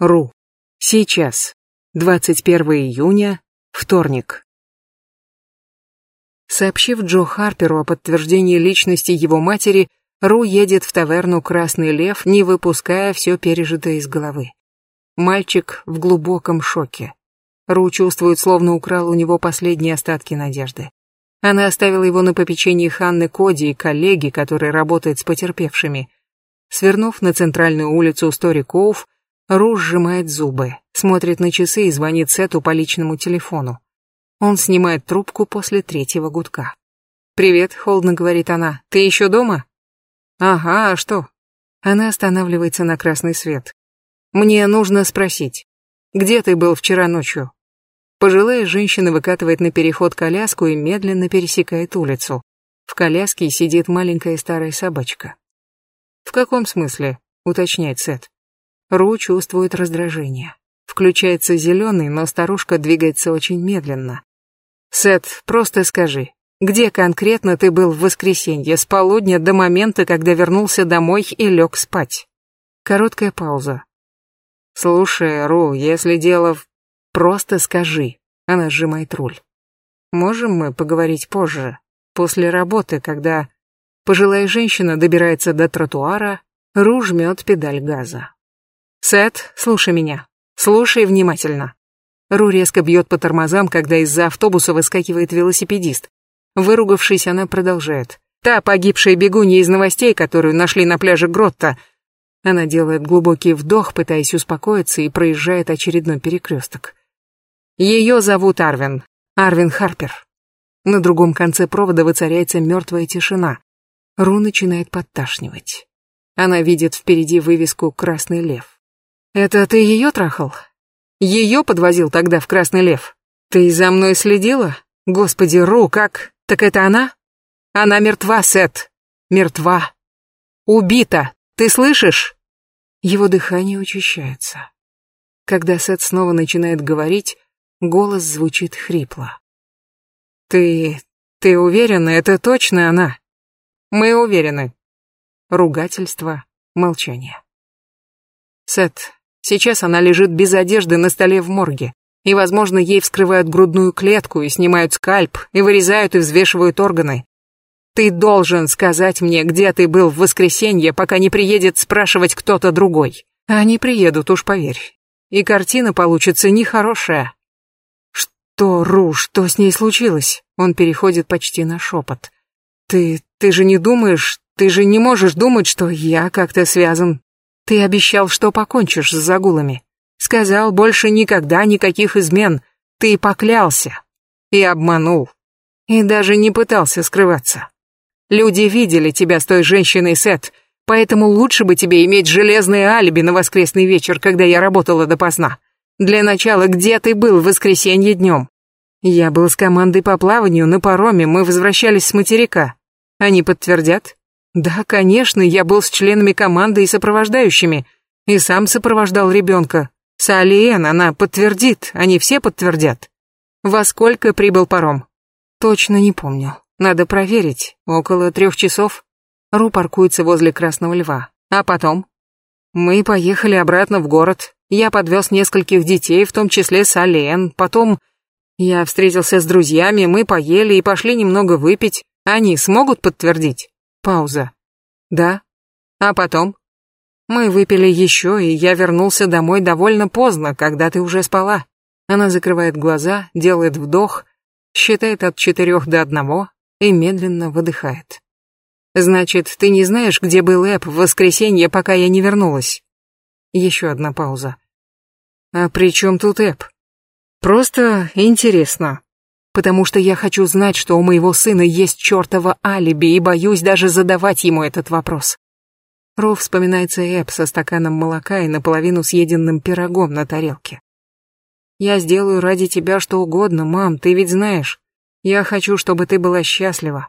Ру. Сейчас. 21 июня. Вторник. Сообщив Джо Харперу о подтверждении личности его матери, Ру едет в таверну «Красный лев», не выпуская все пережитое из головы. Мальчик в глубоком шоке. Ру чувствует, словно украл у него последние остатки надежды. Она оставила его на попечении Ханны Коди и коллеги, который работает с потерпевшими. Свернув на центральную улицу Стори Коуф, Руж сжимает зубы, смотрит на часы и звонит Сету по личному телефону. Он снимает трубку после третьего гудка. «Привет», — холодно говорит она. «Ты еще дома?» «Ага, а что?» Она останавливается на красный свет. «Мне нужно спросить, где ты был вчера ночью?» Пожилая женщина выкатывает на переход коляску и медленно пересекает улицу. В коляске сидит маленькая старая собачка. «В каком смысле?» — уточняет Сет. Ру чувствует раздражение. Включается зеленый, но старушка двигается очень медленно. «Сет, просто скажи, где конкретно ты был в воскресенье с полудня до момента, когда вернулся домой и лег спать?» Короткая пауза. «Слушай, Ру, если дело в... Просто скажи». Она сжимает руль. «Можем мы поговорить позже, после работы, когда...» Пожилая женщина добирается до тротуара, Ру жмет педаль газа. «Сет, слушай меня. Слушай внимательно». Ру резко бьет по тормозам, когда из-за автобуса выскакивает велосипедист. Выругавшись, она продолжает. «Та погибшая бегунья из новостей, которую нашли на пляже Гротта». Она делает глубокий вдох, пытаясь успокоиться, и проезжает очередной перекресток. Ее зовут Арвин. Арвин Харпер. На другом конце провода воцаряется мертвая тишина. Ру начинает подташнивать. Она видит впереди вывеску «Красный лев». Это ты ее трахал? Ее подвозил тогда в Красный Лев? Ты за мной следила? Господи, Ру, как? Так это она? Она мертва, Сет. Мертва. Убита. Ты слышишь? Его дыхание учащается. Когда Сет снова начинает говорить, голос звучит хрипло. «Ты... ты уверена, это точно она?» «Мы уверены». Ругательство, молчание. «Сет, Сейчас она лежит без одежды на столе в морге. И, возможно, ей вскрывают грудную клетку и снимают скальп, и вырезают и взвешивают органы. Ты должен сказать мне, где ты был в воскресенье, пока не приедет спрашивать кто-то другой. Они приедут, уж поверь. И картина получится нехорошая. Что, Ру, что с ней случилось? Он переходит почти на шепот. Ты, ты же не думаешь, ты же не можешь думать, что я как-то связан ты обещал, что покончишь с загулами. Сказал, больше никогда никаких измен. Ты поклялся. И обманул. И даже не пытался скрываться. Люди видели тебя с той женщиной, Сет, поэтому лучше бы тебе иметь железное алиби на воскресный вечер, когда я работала допоздна. Для начала, где ты был в воскресенье днем? Я был с командой по плаванию на пароме, мы возвращались с материка. Они подтвердят? Да, конечно, я был с членами команды и сопровождающими, и сам сопровождал ребенка. Салиен, она подтвердит, они все подтвердят. Во сколько прибыл паром? Точно не помню. Надо проверить. Около трех часов. Ру паркуется возле Красного Льва. А потом? Мы поехали обратно в город. Я подвез нескольких детей, в том числе Сален. Потом я встретился с друзьями, мы поели и пошли немного выпить. Они смогут подтвердить? Пауза. Да. А потом? Мы выпили еще, и я вернулся домой довольно поздно, когда ты уже спала. Она закрывает глаза, делает вдох, считает от четырех до одного и медленно выдыхает. Значит, ты не знаешь, где был Эп в воскресенье, пока я не вернулась? Еще одна пауза. А при чем тут Эп? Просто интересно потому что я хочу знать, что у моего сына есть чертово алиби, и боюсь даже задавать ему этот вопрос. Ро вспоминается Эб со стаканом молока и наполовину съеденным пирогом на тарелке. «Я сделаю ради тебя что угодно, мам, ты ведь знаешь. Я хочу, чтобы ты была счастлива».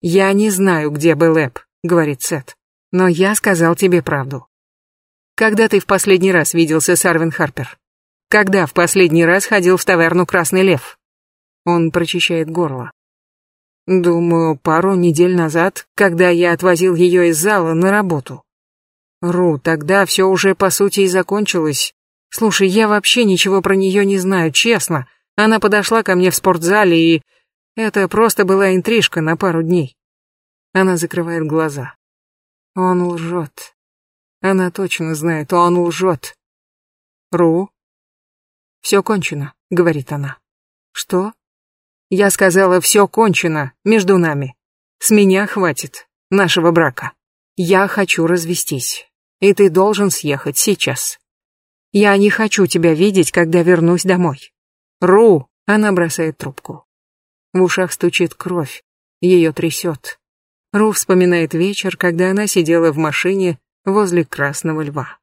«Я не знаю, где был Эб», — говорит Сет, — «но я сказал тебе правду». «Когда ты в последний раз виделся с Арвин Харпер? Когда в последний раз ходил в таверну «Красный лев»?» Он прочищает горло. Думаю, пару недель назад, когда я отвозил ее из зала на работу. Ру, тогда все уже по сути и закончилось. Слушай, я вообще ничего про нее не знаю, честно. Она подошла ко мне в спортзале и... Это просто была интрижка на пару дней. Она закрывает глаза. Он лжет. Она точно знает, он лжет. Ру? Все кончено, говорит она. Что? Я сказала, все кончено, между нами. С меня хватит нашего брака. Я хочу развестись, и ты должен съехать сейчас. Я не хочу тебя видеть, когда вернусь домой. Ру! Она бросает трубку. В ушах стучит кровь, ее трясет. Ру вспоминает вечер, когда она сидела в машине возле Красного Льва.